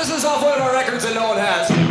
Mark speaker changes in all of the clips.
Speaker 1: this is off one of our records that no one has.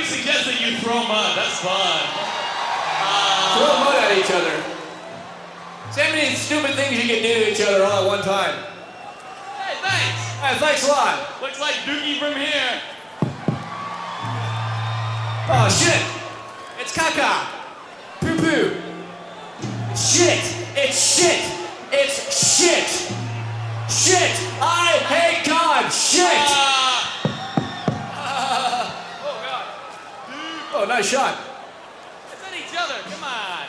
Speaker 2: We suggest that you throw mud. That's fun.
Speaker 1: Uh, throw mud at each other. So many stupid things you can do to each other all at one time.
Speaker 2: Hey, thanks.
Speaker 1: Hey, thanks a lot.
Speaker 2: Looks like Doogie from here.
Speaker 1: Oh, shit. It's caca. Poo-poo. Shit. It's shit. It's shit. Shit. I hate God. Shit.
Speaker 2: Uh,
Speaker 1: Oh, nice shot. It's at each other. Come on.